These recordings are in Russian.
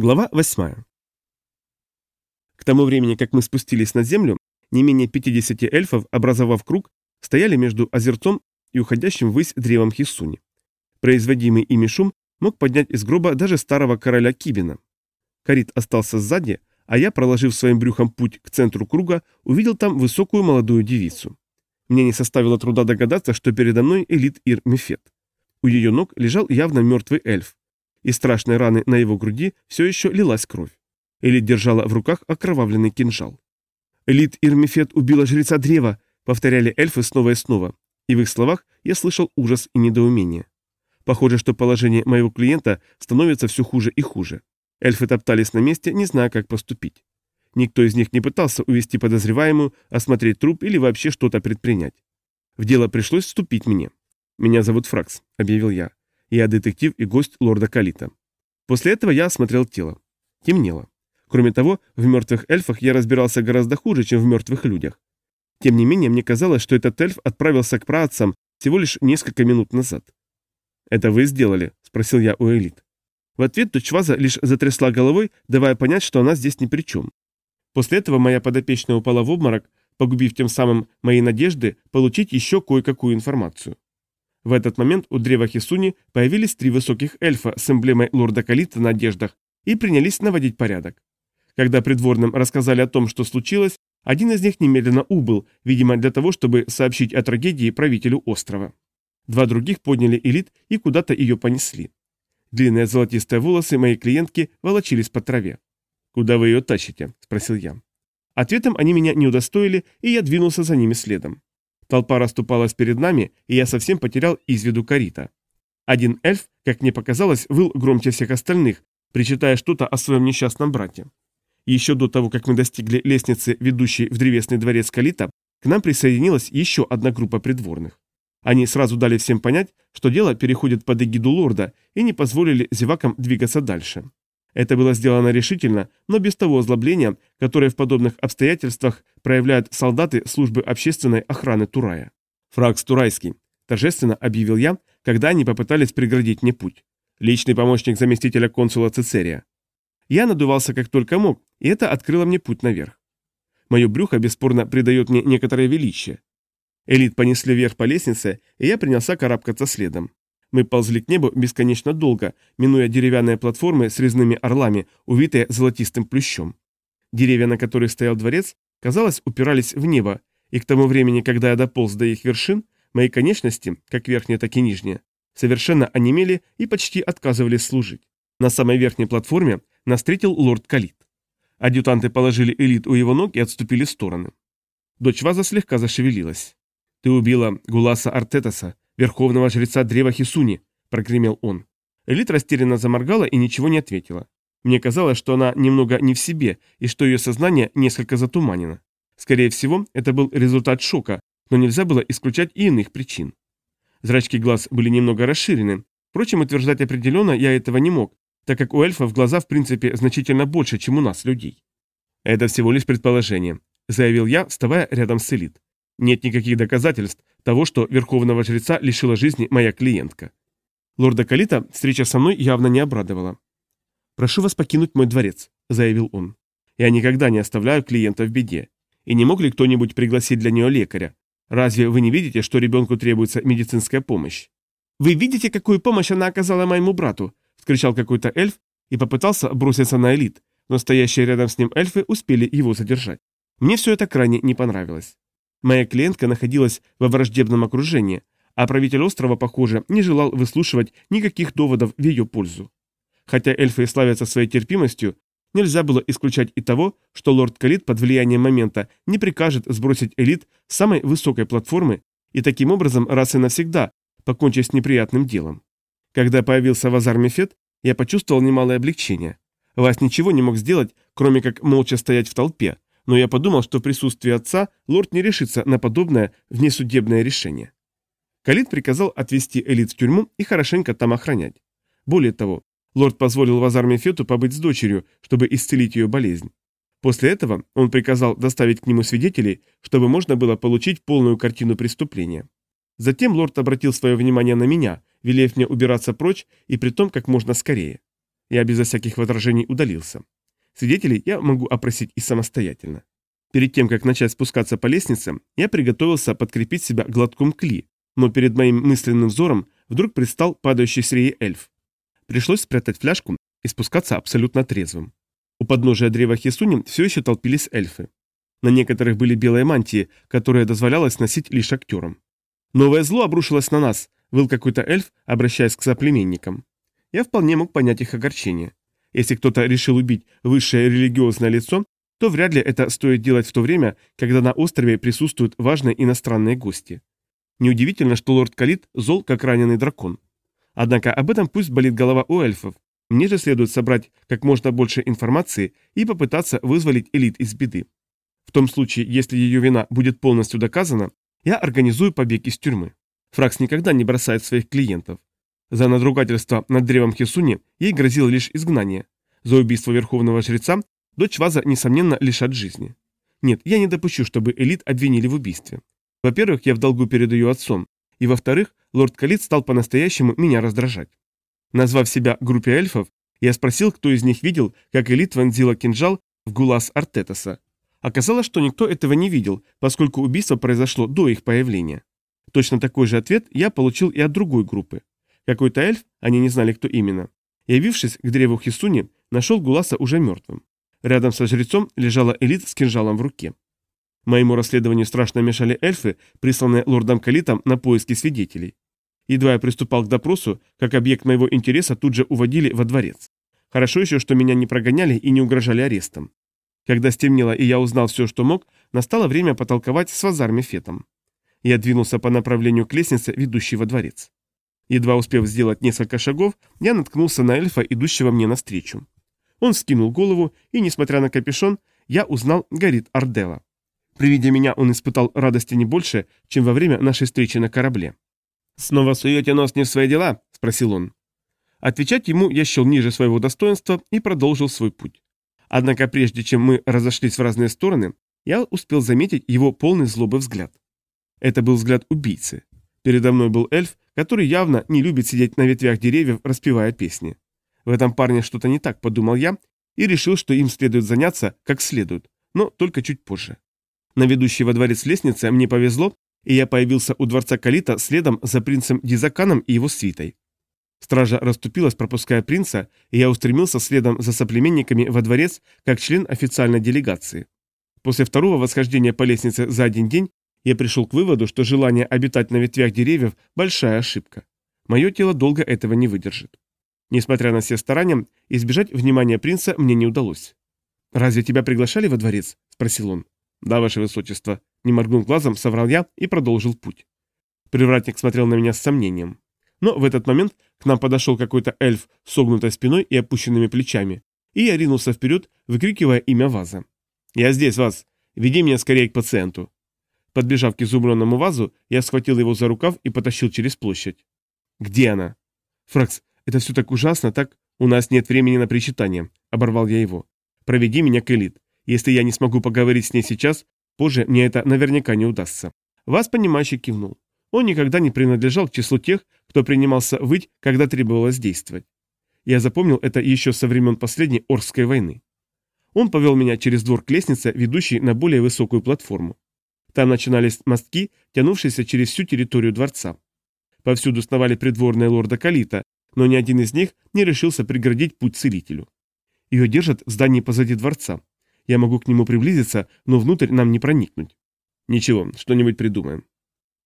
Глава 8. К тому времени, как мы спустились на землю, не менее 50 эльфов, образовав круг, стояли между озерцом и уходящим ввысь древом Хисуни. Производимый ими шум мог поднять из гроба даже старого короля Кибина. Карит остался сзади, а я, проложив своим брюхом путь к центру круга, увидел там высокую молодую девицу. Мне не составило труда догадаться, что передо мной элит Ир Мефет. У ее ног лежал явно мертвый эльф, из страшной раны на его груди все еще лилась кровь. Элит держала в руках окровавленный кинжал. «Элит Ирмифет убила жреца древа», — повторяли эльфы снова и снова, и в их словах я слышал ужас и недоумение. Похоже, что положение моего клиента становится все хуже и хуже. Эльфы топтались на месте, не зная, как поступить. Никто из них не пытался увести подозреваемую, осмотреть труп или вообще что-то предпринять. В дело пришлось вступить мне. «Меня зовут Фракс», — объявил я. Я детектив и гость лорда Калита. После этого я осмотрел тело. Темнело. Кроме того, в мертвых эльфах я разбирался гораздо хуже, чем в мертвых людях. Тем не менее, мне казалось, что этот эльф отправился к праотцам всего лишь несколько минут назад. «Это вы сделали?» – спросил я у элит. В ответ Тучваза лишь затрясла головой, давая понять, что она здесь ни при чем. После этого моя подопечная упала в обморок, погубив тем самым мои надежды получить еще кое-какую информацию. В этот момент у древа Хисуни появились три высоких эльфа с эмблемой лорда Калита на одеждах и принялись наводить порядок. Когда придворным рассказали о том, что случилось, один из них немедленно убыл, видимо, для того, чтобы сообщить о трагедии правителю острова. Два других подняли элит и куда-то ее понесли. Длинные золотистые волосы моей клиентки волочились по траве. «Куда вы ее тащите?» – спросил я. Ответом они меня не удостоили, и я двинулся за ними следом. Толпа расступалась перед нами, и я совсем потерял из виду Карита. Один эльф, как мне показалось, выл громче всех остальных, причитая что-то о своем несчастном брате. Еще до того, как мы достигли лестницы, ведущей в древесный дворец Калита, к нам присоединилась еще одна группа придворных. Они сразу дали всем понять, что дело переходит под эгиду лорда и не позволили зевакам двигаться дальше. Это было сделано решительно, но без того озлобления, которое в подобных обстоятельствах проявляют солдаты службы общественной охраны Турая. «Фракс Турайский», – торжественно объявил я, когда они попытались преградить мне путь. Личный помощник заместителя консула Цицерия. Я надувался как только мог, и это открыло мне путь наверх. Мое брюхо бесспорно придает мне некоторое величие. Элит понесли вверх по лестнице, и я принялся карабкаться следом. Мы ползли к небу бесконечно долго, минуя деревянные платформы с резными орлами, увитые золотистым плющом. Деревья, на которых стоял дворец, казалось, упирались в небо, и к тому времени, когда я дополз до их вершин, мои конечности, как верхние, так и нижние, совершенно онемели и почти отказывались служить. На самой верхней платформе нас встретил лорд Калит. Адъютанты положили элит у его ног и отступили в стороны. Дочь Ваза слегка зашевелилась. «Ты убила Гуласа Артетаса, верховного жреца древа Хисуни», — прогремел он. Элит растерянно заморгала и ничего не ответила. Мне казалось, что она немного не в себе и что ее сознание несколько затуманено. Скорее всего, это был результат шока, но нельзя было исключать и иных причин. Зрачки глаз были немного расширены. Впрочем, утверждать определенно я этого не мог, так как у эльфов глаза в принципе значительно больше, чем у нас, людей. «Это всего лишь предположение», — заявил я, вставая рядом с элит. Нет никаких доказательств того, что верховного жреца лишила жизни моя клиентка. Лорда Калита встреча со мной явно не обрадовала. «Прошу вас покинуть мой дворец», — заявил он. «Я никогда не оставляю клиента в беде. И не мог ли кто-нибудь пригласить для нее лекаря? Разве вы не видите, что ребенку требуется медицинская помощь?» «Вы видите, какую помощь она оказала моему брату?» — вскричал какой-то эльф и попытался броситься на элит, но стоящие рядом с ним эльфы успели его задержать. Мне все это крайне не понравилось. Моя клиентка находилась во враждебном окружении, а правитель острова, похоже, не желал выслушивать никаких доводов в ее пользу. Хотя эльфы и славятся своей терпимостью, нельзя было исключать и того, что лорд Калит под влиянием момента не прикажет сбросить элит с самой высокой платформы и таким образом раз и навсегда покончить с неприятным делом. Когда появился Вазар Мефет, я почувствовал немалое облегчение. Вас ничего не мог сделать, кроме как молча стоять в толпе, но я подумал, что в присутствии отца лорд не решится на подобное внесудебное решение. Калит приказал отвезти элит в тюрьму и хорошенько там охранять. Более того, лорд позволил Вазар Фету побыть с дочерью, чтобы исцелить ее болезнь. После этого он приказал доставить к нему свидетелей, чтобы можно было получить полную картину преступления. Затем лорд обратил свое внимание на меня, велев мне убираться прочь и при том как можно скорее. Я безо всяких возражений удалился. Свидетелей я могу опросить и самостоятельно. Перед тем, как начать спускаться по лестнице, я приготовился подкрепить себя глотком кли, но перед моим мысленным взором вдруг предстал падающий с реи эльф. Пришлось спрятать фляжку и спускаться абсолютно трезвым. У подножия древа Хисуни все еще толпились эльфы. На некоторых были белые мантии, которые дозволялось носить лишь актерам. Новое зло обрушилось на нас, был какой-то эльф, обращаясь к соплеменникам. Я вполне мог понять их огорчение. Если кто-то решил убить высшее религиозное лицо, то вряд ли это стоит делать в то время, когда на острове присутствуют важные иностранные гости. Неудивительно, что лорд Калит зол, как раненый дракон. Однако об этом пусть болит голова у эльфов. Мне же следует собрать как можно больше информации и попытаться вызволить элит из беды. В том случае, если ее вина будет полностью доказана, я организую побег из тюрьмы. Фракс никогда не бросает своих клиентов. За надругательство над древом Хисуни ей грозило лишь изгнание. За убийство верховного жреца дочь Ваза, несомненно, лишат жизни. Нет, я не допущу, чтобы элит обвинили в убийстве. Во-первых, я в долгу перед ее отцом, и во-вторых, лорд Калит стал по-настоящему меня раздражать. Назвав себя группе эльфов, я спросил, кто из них видел, как элит вонзила кинжал в гулас Артетаса. Оказалось, что никто этого не видел, поскольку убийство произошло до их появления. Точно такой же ответ я получил и от другой группы. Какой-то эльф, они не знали, кто именно, явившись к древу Хисуни, нашел Гуласа уже мертвым. Рядом со жрецом лежала элит с кинжалом в руке. Моему расследованию страшно мешали эльфы, присланные лордом Калитом на поиски свидетелей. Едва я приступал к допросу, как объект моего интереса тут же уводили во дворец. Хорошо еще, что меня не прогоняли и не угрожали арестом. Когда стемнело и я узнал все, что мог, настало время потолковать с Вазарми Фетом. Я двинулся по направлению к лестнице, ведущей во дворец. Едва успев сделать несколько шагов, я наткнулся на эльфа, идущего мне навстречу. Он скинул голову, и, несмотря на капюшон, я узнал Гарит Ардела. При виде меня он испытал радости не больше, чем во время нашей встречи на корабле. «Снова суете нос не в свои дела?» – спросил он. Отвечать ему я счел ниже своего достоинства и продолжил свой путь. Однако прежде чем мы разошлись в разные стороны, я успел заметить его полный злобы взгляд. Это был взгляд убийцы. Передо мной был эльф, который явно не любит сидеть на ветвях деревьев, распевая песни. В этом парне что-то не так, подумал я, и решил, что им следует заняться как следует, но только чуть позже. На ведущей во дворец лестнице мне повезло, и я появился у дворца Калита следом за принцем Дизаканом и его свитой. Стража расступилась, пропуская принца, и я устремился следом за соплеменниками во дворец как член официальной делегации. После второго восхождения по лестнице за один день я пришел к выводу, что желание обитать на ветвях деревьев – большая ошибка. Мое тело долго этого не выдержит. Несмотря на все старания, избежать внимания принца мне не удалось. «Разве тебя приглашали во дворец?» – спросил он. «Да, ваше высочество», – не моргнув глазом, соврал я и продолжил путь. Привратник смотрел на меня с сомнением. Но в этот момент к нам подошел какой-то эльф с согнутой спиной и опущенными плечами, и я ринулся вперед, выкрикивая имя Ваза. «Я здесь, Ваз! Веди меня скорее к пациенту!» Подбежав к изумренному вазу, я схватил его за рукав и потащил через площадь. «Где она?» «Фракс, это все так ужасно, так? У нас нет времени на причитание», — оборвал я его. «Проведи меня к элит. Если я не смогу поговорить с ней сейчас, позже мне это наверняка не удастся». Вас, понимающий, кивнул. Он никогда не принадлежал к числу тех, кто принимался выть, когда требовалось действовать. Я запомнил это еще со времен последней Орской войны. Он повел меня через двор к лестнице, ведущей на более высокую платформу. Там начинались мостки, тянувшиеся через всю территорию дворца. Повсюду сновали придворные лорда Калита, но ни один из них не решился преградить путь целителю. Ее держат в здании позади дворца. Я могу к нему приблизиться, но внутрь нам не проникнуть. Ничего, что-нибудь придумаем.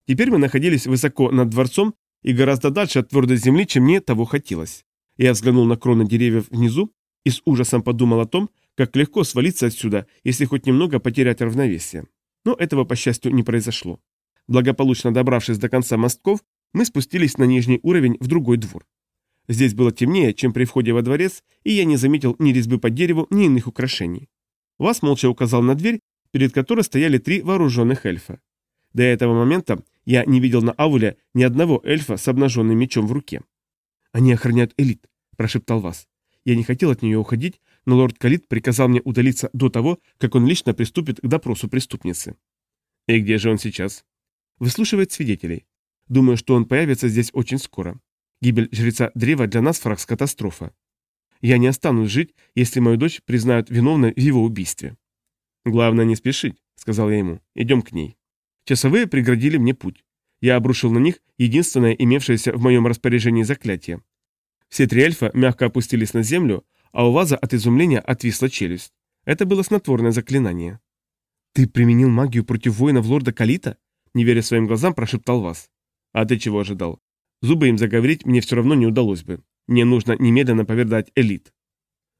Теперь мы находились высоко над дворцом и гораздо дальше от твердой земли, чем мне того хотелось. Я взглянул на кроны деревьев внизу и с ужасом подумал о том, как легко свалиться отсюда, если хоть немного потерять равновесие. Но этого, по счастью, не произошло. Благополучно добравшись до конца мостков, мы спустились на нижний уровень в другой двор. Здесь было темнее, чем при входе во дворец, и я не заметил ни резьбы по дереву, ни иных украшений. Вас молча указал на дверь, перед которой стояли три вооруженных эльфа. До этого момента я не видел на Ауле ни одного эльфа с обнаженным мечом в руке. «Они охраняют элит», – прошептал Вас. Я не хотел от нее уходить, но лорд Калит приказал мне удалиться до того, как он лично приступит к допросу преступницы. И где же он сейчас? Выслушивает свидетелей. Думаю, что он появится здесь очень скоро. Гибель жреца древа для нас фракс катастрофа. Я не останусь жить, если мою дочь признают виновной в его убийстве. Главное не спешить, сказал я ему. Идем к ней. Часовые преградили мне путь. Я обрушил на них единственное имевшееся в моем распоряжении заклятие. Все три эльфа мягко опустились на землю, а у Ваза от изумления отвисла челюсть. Это было снотворное заклинание. «Ты применил магию против воинов лорда Калита?» Не веря своим глазам, прошептал Ваз. «А ты чего ожидал? Зубы им заговорить мне все равно не удалось бы. Мне нужно немедленно повергать элит».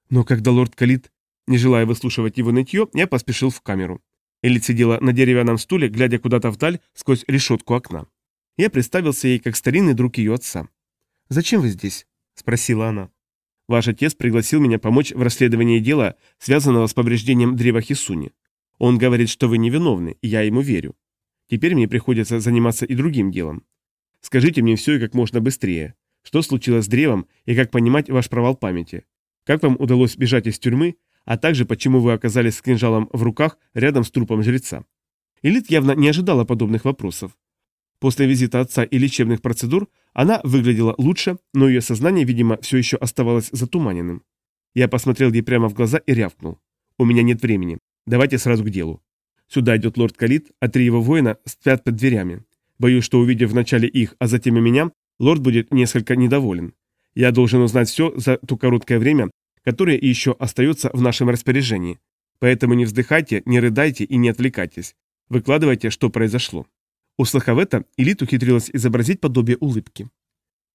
Но когда лорд Калит, не желая выслушивать его нытье, я поспешил в камеру. Элит сидела на деревянном стуле, глядя куда-то вдаль сквозь решетку окна. Я представился ей как старинный друг ее отца. «Зачем вы здесь?» – спросила она. «Ваш отец пригласил меня помочь в расследовании дела, связанного с повреждением древа Хисуни. Он говорит, что вы невиновны, и я ему верю. Теперь мне приходится заниматься и другим делом. Скажите мне все и как можно быстрее. Что случилось с древом и как понимать ваш провал памяти? Как вам удалось бежать из тюрьмы, а также почему вы оказались с кинжалом в руках рядом с трупом жреца?» Элит явно не ожидала подобных вопросов. После визита отца и лечебных процедур она выглядела лучше, но ее сознание, видимо, все еще оставалось затуманенным. Я посмотрел ей прямо в глаза и рявкнул. «У меня нет времени. Давайте сразу к делу. Сюда идет лорд Калит, а три его воина спят под дверями. Боюсь, что увидев вначале их, а затем и меня, лорд будет несколько недоволен. Я должен узнать все за то короткое время, которое еще остается в нашем распоряжении. Поэтому не вздыхайте, не рыдайте и не отвлекайтесь. Выкладывайте, что произошло. Услыхав это, Элит ухитрилась изобразить подобие улыбки.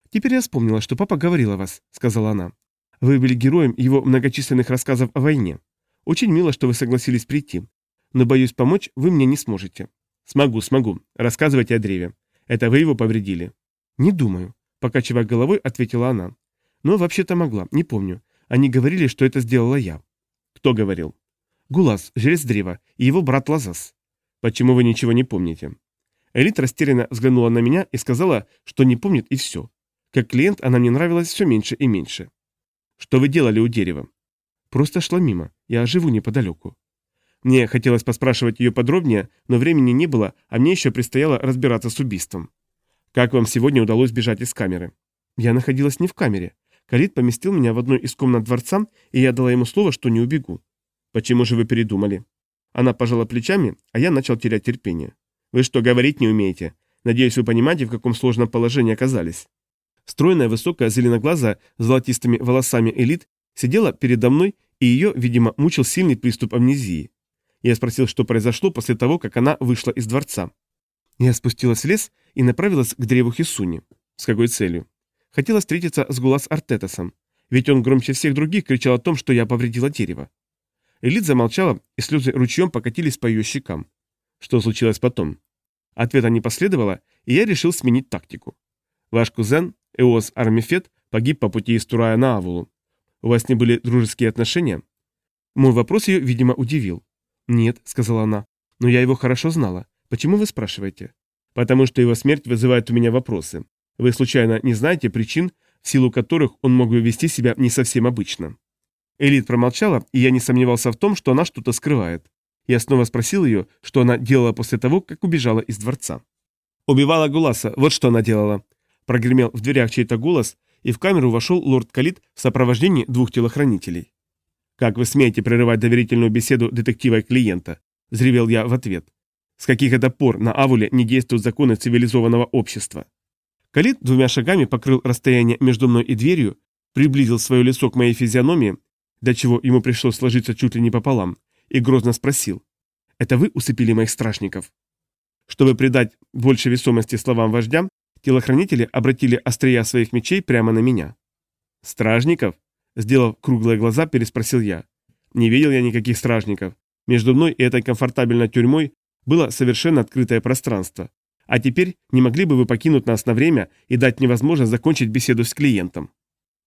«Теперь я вспомнила, что папа говорил о вас», — сказала она. «Вы были героем его многочисленных рассказов о войне. Очень мило, что вы согласились прийти. Но, боюсь, помочь вы мне не сможете». «Смогу, смогу. Рассказывайте о древе. Это вы его повредили?» «Не думаю», — покачивая головой, ответила она. «Но вообще-то могла, не помню. Они говорили, что это сделала я». «Кто говорил?» «Гулас, жрец древа, и его брат Лазас». «Почему вы ничего не помните?» Элит растерянно взглянула на меня и сказала, что не помнит и все. Как клиент она мне нравилась все меньше и меньше. «Что вы делали у дерева?» «Просто шла мимо. Я живу неподалеку». Мне хотелось поспрашивать ее подробнее, но времени не было, а мне еще предстояло разбираться с убийством. «Как вам сегодня удалось бежать из камеры?» «Я находилась не в камере. Калит поместил меня в одной из комнат дворца, и я дала ему слово, что не убегу». «Почему же вы передумали?» Она пожала плечами, а я начал терять терпение. Вы что, говорить не умеете? Надеюсь, вы понимаете, в каком сложном положении оказались. Стройная, высокая, зеленоглазая, с золотистыми волосами элит сидела передо мной, и ее, видимо, мучил сильный приступ амнезии. Я спросил, что произошло после того, как она вышла из дворца. Я спустилась в лес и направилась к древу Хисуни. С какой целью? Хотела встретиться с Гулас Артетасом, ведь он громче всех других кричал о том, что я повредила дерево. Элит замолчала, и слезы ручьем покатились по ее щекам. Что случилось потом? Ответа не последовало, и я решил сменить тактику. Ваш кузен, Эос Армифет, погиб по пути из Турая на Авулу. У вас не были дружеские отношения? Мой вопрос ее, видимо, удивил. «Нет», — сказала она, — «но я его хорошо знала. Почему вы спрашиваете?» «Потому что его смерть вызывает у меня вопросы. Вы случайно не знаете причин, в силу которых он мог бы вести себя не совсем обычно?» Элит промолчала, и я не сомневался в том, что она что-то скрывает. Я снова спросил ее, что она делала после того, как убежала из дворца. «Убивала Гуласа, вот что она делала!» Прогремел в дверях чей-то голос, и в камеру вошел лорд Калит в сопровождении двух телохранителей. «Как вы смеете прерывать доверительную беседу детектива и клиента?» – взревел я в ответ. «С каких это пор на Авуле не действуют законы цивилизованного общества?» Калит двумя шагами покрыл расстояние между мной и дверью, приблизил свое лицо к моей физиономии, для чего ему пришлось сложиться чуть ли не пополам, и грозно спросил. «Это вы усыпили моих стражников?» Чтобы придать больше весомости словам вождя, телохранители обратили острия своих мечей прямо на меня. «Стражников?» Сделав круглые глаза, переспросил я. Не видел я никаких стражников. Между мной и этой комфортабельной тюрьмой было совершенно открытое пространство. А теперь не могли бы вы покинуть нас на время и дать мне возможность закончить беседу с клиентом?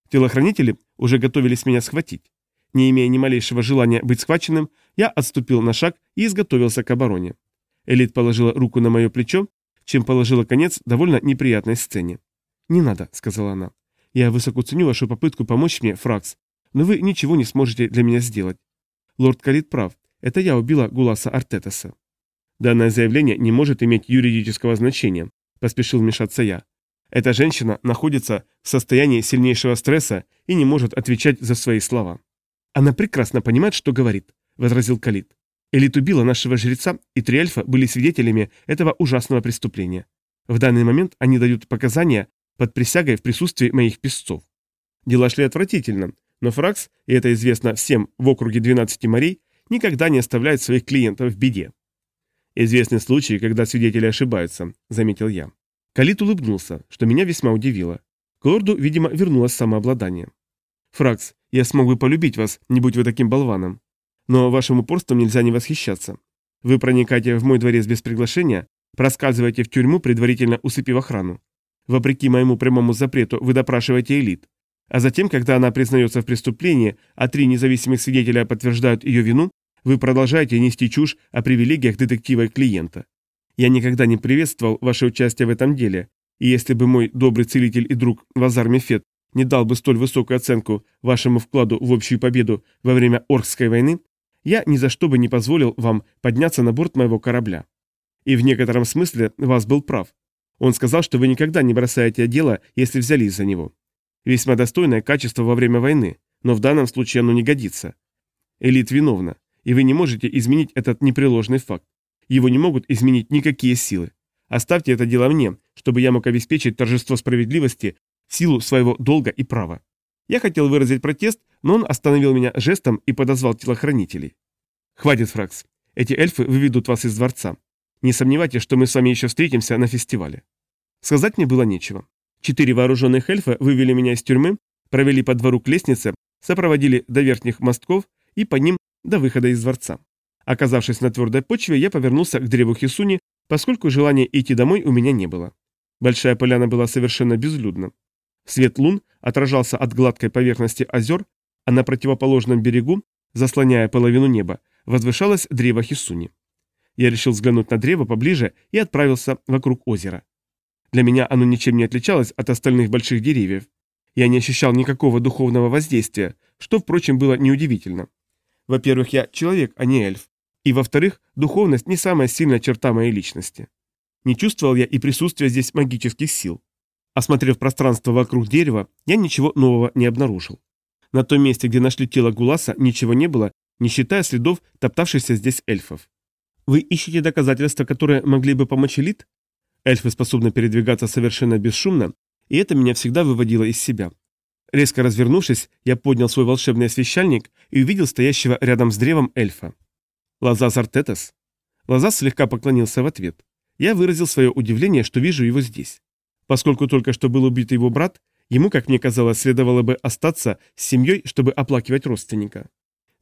Телохранители уже готовились меня схватить. Не имея ни малейшего желания быть схваченным, я отступил на шаг и изготовился к обороне. Элит положила руку на мое плечо, чем положила конец довольно неприятной сцене. «Не надо», — сказала она. «Я высоко ценю вашу попытку помочь мне, Фракс, но вы ничего не сможете для меня сделать. Лорд Калит прав. Это я убила Гуласа Артетаса». «Данное заявление не может иметь юридического значения», — поспешил вмешаться я. Эта женщина находится в состоянии сильнейшего стресса и не может отвечать за свои слова. Она прекрасно понимает, что говорит, возразил Калит. Элит убила нашего жреца, и три эльфа были свидетелями этого ужасного преступления. В данный момент они дают показания под присягой в присутствии моих песцов. Дела шли отвратительно, но Фракс, и это известно всем в округе 12 морей, никогда не оставляет своих клиентов в беде. Известны случаи, когда свидетели ошибаются, заметил я. Калит улыбнулся, что меня весьма удивило. К лорду, видимо, вернулось самообладание. «Фракс, я смог бы полюбить вас, не будь вы таким болваном. Но вашим упорством нельзя не восхищаться. Вы проникаете в мой дворец без приглашения, проскальзываете в тюрьму, предварительно усыпив охрану. Вопреки моему прямому запрету вы допрашиваете элит. А затем, когда она признается в преступлении, а три независимых свидетеля подтверждают ее вину, вы продолжаете нести чушь о привилегиях детектива и клиента. Я никогда не приветствовал ваше участие в этом деле, и если бы мой добрый целитель и друг Вазар Мефет не дал бы столь высокую оценку вашему вкладу в общую победу во время Оркской войны, я ни за что бы не позволил вам подняться на борт моего корабля. И в некотором смысле вас был прав. Он сказал, что вы никогда не бросаете дело, если взялись за него. Весьма достойное качество во время войны, но в данном случае оно не годится. Элит виновна, и вы не можете изменить этот непреложный факт. Его не могут изменить никакие силы. Оставьте это дело мне, чтобы я мог обеспечить торжество справедливости силу своего долга и права. Я хотел выразить протест, но он остановил меня жестом и подозвал телохранителей. «Хватит, Фракс. Эти эльфы выведут вас из дворца. Не сомневайтесь, что мы с вами еще встретимся на фестивале». Сказать мне было нечего. Четыре вооруженных эльфа вывели меня из тюрьмы, провели по двору к лестнице, сопроводили до верхних мостков и по ним до выхода из дворца. Оказавшись на твердой почве, я повернулся к древу Хисуни, поскольку желания идти домой у меня не было. Большая поляна была совершенно безлюдна. Свет лун отражался от гладкой поверхности озер, а на противоположном берегу, заслоняя половину неба, возвышалось древо Хисуни. Я решил взглянуть на древо поближе и отправился вокруг озера. Для меня оно ничем не отличалось от остальных больших деревьев. Я не ощущал никакого духовного воздействия, что, впрочем, было неудивительно. Во-первых, я человек, а не эльф. И, во-вторых, духовность не самая сильная черта моей личности. Не чувствовал я и присутствия здесь магических сил. Осмотрев пространство вокруг дерева, я ничего нового не обнаружил. На том месте, где нашли тело Гуласа, ничего не было, не считая следов топтавшихся здесь эльфов. Вы ищете доказательства, которые могли бы помочь элит? Эльфы способны передвигаться совершенно бесшумно, и это меня всегда выводило из себя. Резко развернувшись, я поднял свой волшебный освещальник и увидел стоящего рядом с древом эльфа. Лазас Артетес. Лазас слегка поклонился в ответ. Я выразил свое удивление, что вижу его здесь. Поскольку только что был убит его брат, ему, как мне казалось, следовало бы остаться с семьей, чтобы оплакивать родственника.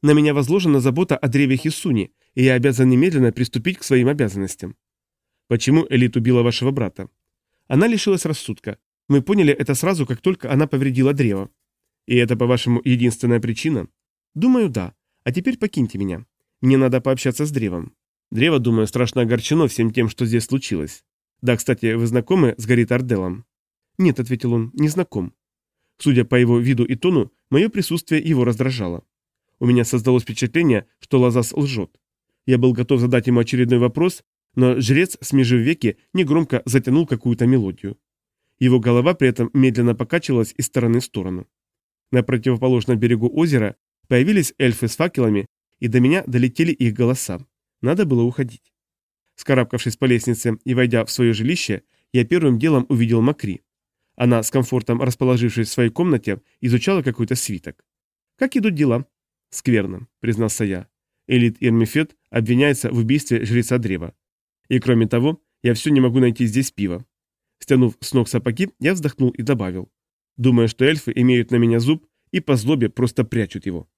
На меня возложена забота о древе Хисуни, и я обязан немедленно приступить к своим обязанностям. Почему Элит убила вашего брата? Она лишилась рассудка. Мы поняли это сразу, как только она повредила древо. И это, по-вашему, единственная причина? Думаю, да. А теперь покиньте меня. Мне надо пообщаться с древом. Древо, думаю, страшно огорчено всем тем, что здесь случилось. Да, кстати, вы знакомы с Гарит Арделом? Нет, ответил он, не знаком. Судя по его виду и тону, мое присутствие его раздражало. У меня создалось впечатление, что Лазас лжет. Я был готов задать ему очередной вопрос, но жрец, смежив веки, негромко затянул какую-то мелодию. Его голова при этом медленно покачивалась из стороны в сторону. На противоположном берегу озера появились эльфы с факелами, и до меня долетели их голоса. Надо было уходить. Скарабкавшись по лестнице и войдя в свое жилище, я первым делом увидел Макри. Она, с комфортом расположившись в своей комнате, изучала какой-то свиток. «Как идут дела?» «Скверно», — признался я. Элит Ирмифет обвиняется в убийстве жреца древа. И кроме того, я все не могу найти здесь пива. Стянув с ног сапоги, я вздохнул и добавил. Думаю, что эльфы имеют на меня зуб и по злобе просто прячут его.